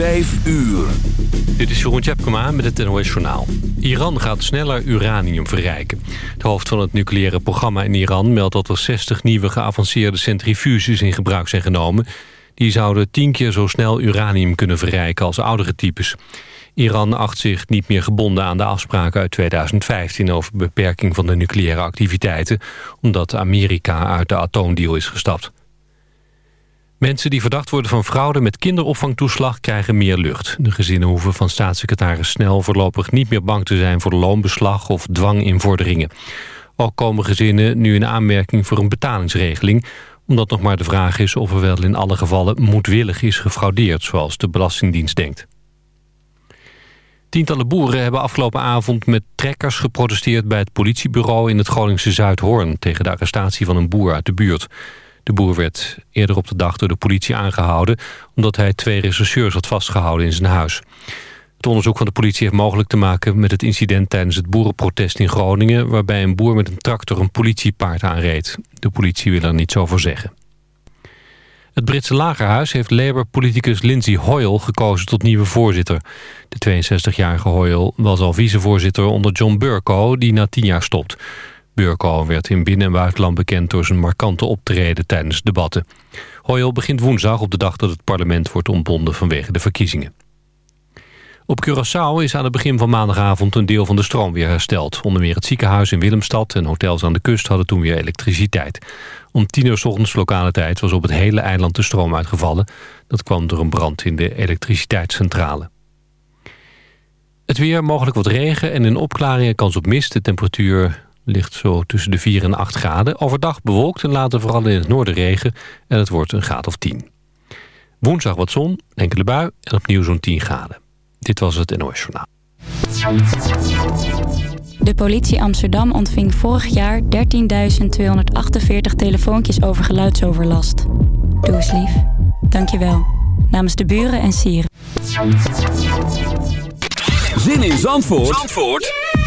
5 uur. Dit is Jeroen Tjepkema met het NOS Journaal. Iran gaat sneller uranium verrijken. Het hoofd van het nucleaire programma in Iran meldt dat er 60 nieuwe geavanceerde centrifuges in gebruik zijn genomen. Die zouden 10 keer zo snel uranium kunnen verrijken als oudere types. Iran acht zich niet meer gebonden aan de afspraken uit 2015 over beperking van de nucleaire activiteiten, omdat Amerika uit de atoomdeal is gestapt. Mensen die verdacht worden van fraude met kinderopvangtoeslag krijgen meer lucht. De gezinnen hoeven van staatssecretaris Snel voorlopig niet meer bang te zijn voor loonbeslag of dwanginvorderingen. Ook komen gezinnen nu in aanmerking voor een betalingsregeling, omdat nog maar de vraag is of er wel in alle gevallen moedwillig is gefraudeerd, zoals de Belastingdienst denkt. Tientallen boeren hebben afgelopen avond met trekkers geprotesteerd bij het politiebureau in het Groningse Zuidhoorn tegen de arrestatie van een boer uit de buurt. De boer werd eerder op de dag door de politie aangehouden... omdat hij twee rechercheurs had vastgehouden in zijn huis. Het onderzoek van de politie heeft mogelijk te maken met het incident... tijdens het boerenprotest in Groningen... waarbij een boer met een tractor een politiepaard aanreed. De politie wil er niets over zeggen. Het Britse lagerhuis heeft Labour-politicus Lindsay Hoyle gekozen tot nieuwe voorzitter. De 62-jarige Hoyle was al vicevoorzitter onder John Burko, die na tien jaar stopt. Burko werd in binnen- en buitenland bekend door zijn markante optreden tijdens debatten. Hoyle begint woensdag op de dag dat het parlement wordt ontbonden vanwege de verkiezingen. Op Curaçao is aan het begin van maandagavond een deel van de stroom weer hersteld. Onder meer het ziekenhuis in Willemstad en hotels aan de kust hadden toen weer elektriciteit. Om tien uur s ochtends lokale tijd was op het hele eiland de stroom uitgevallen. Dat kwam door een brand in de elektriciteitscentrale. Het weer, mogelijk wat regen en een opklaringen, kans op mist. De temperatuur ligt zo tussen de 4 en 8 graden. Overdag bewolkt en later vooral in het noorden regen. En het wordt een graad of 10. Woensdag wat zon, enkele bui en opnieuw zo'n 10 graden. Dit was het NOS Journaal. De politie Amsterdam ontving vorig jaar 13.248 telefoontjes over geluidsoverlast. Doe eens lief. Dank je wel. Namens de buren en sieren. Zin in Zandvoort, Zandvoort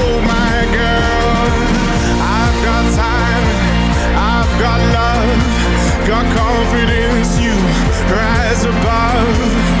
above.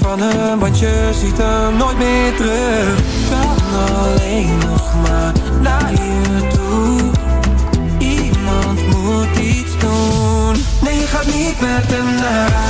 van hem, want ziet hem nooit meer terug. Kan alleen nog maar naar je toe. Iemand moet iets doen. Nee, je gaat niet met hem naar.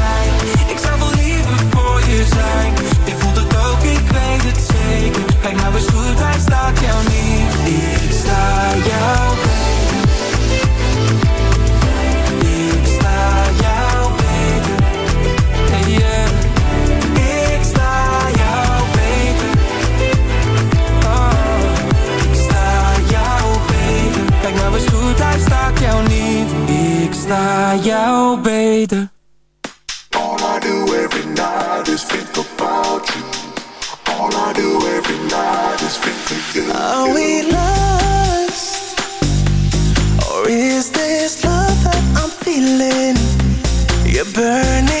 Ik zou wel liever voor je zijn. Je voelt het ook, ik weet het zeker. Kijk nou eens goed, hij staat jou niet. Ik sta jou beter. Ik sta jou beter. Hey, yeah. Ik sta jou beter. Oh, ik sta jou beter. Kijk nou eens goed, hij staat jou niet. Ik sta jou beter. Are we lost, or Is this love that I'm feeling? You're burning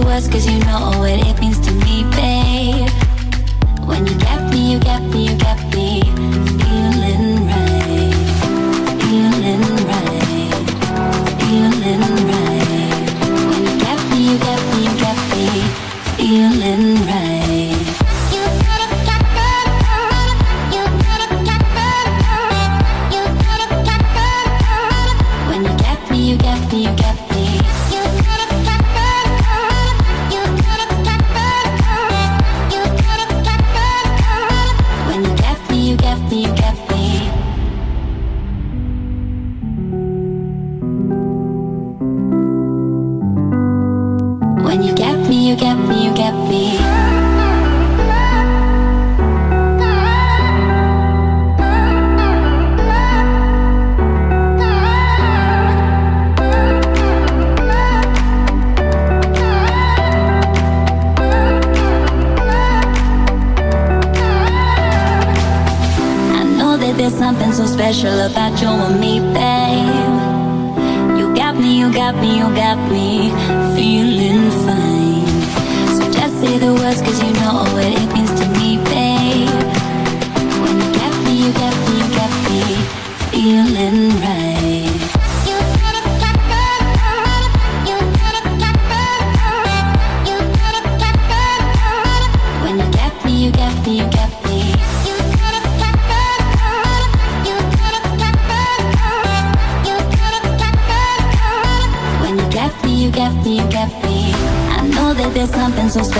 the words cause you know what it means to me, babe. When you get me, you get me, you get me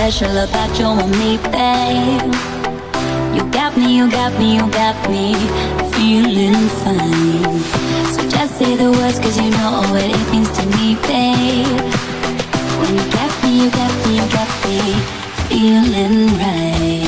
special about you and me, babe. You got me, you got me, you got me feeling fine. So just say the words, cause you know what it means to me, babe. When you got me, you got me, you got me feeling right.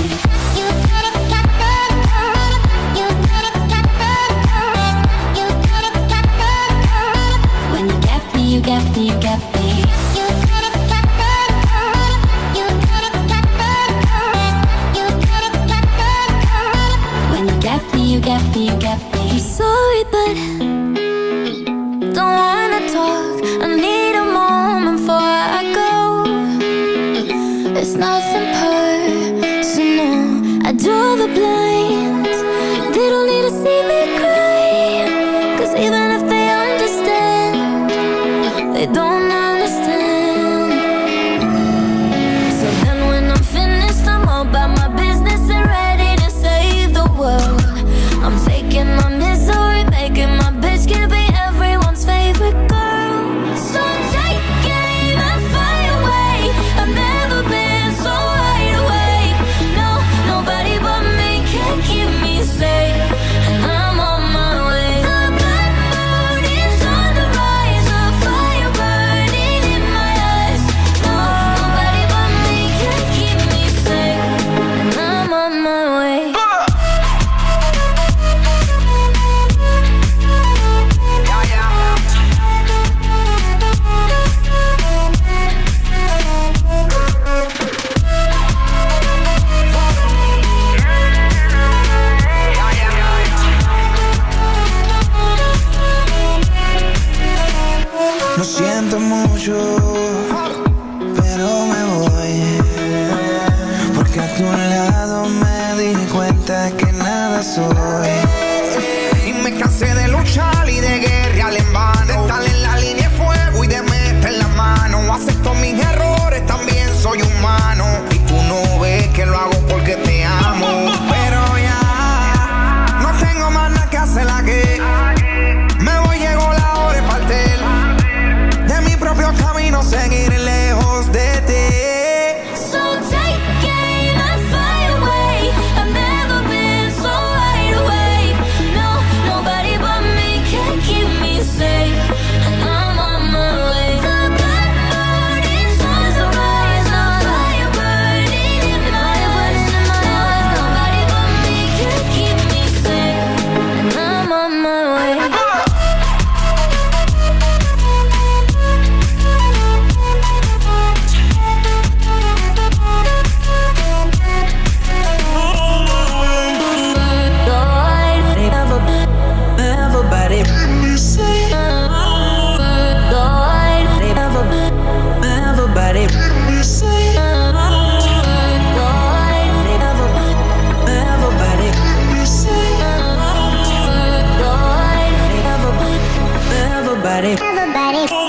Everybody. Everybody.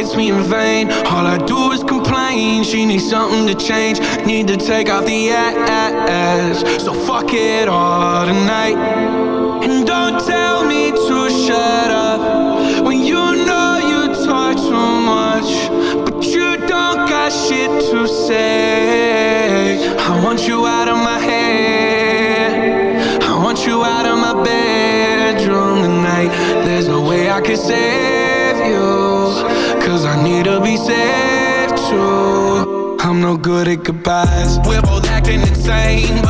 fights me in vain. All I do is complain. She needs something to change. Need to take off the ass. So fuck it all tonight. And don't tell We're both acting insane.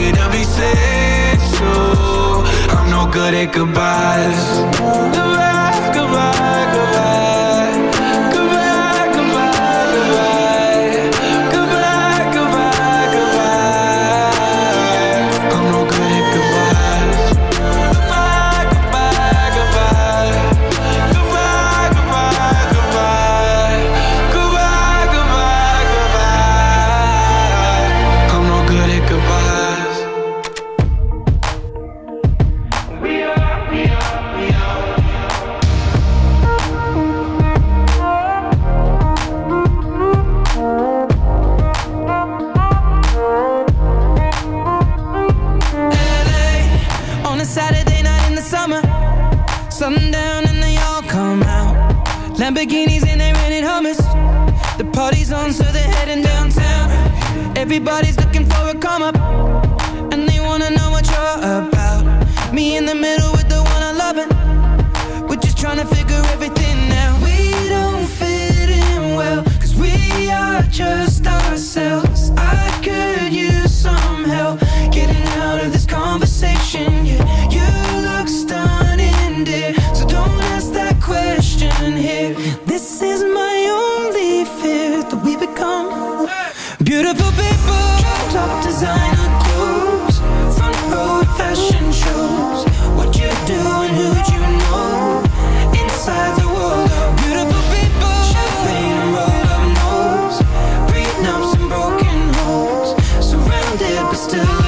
need to be said so I'm no good at goodbyes. Goodbye, goodbye, goodbye But still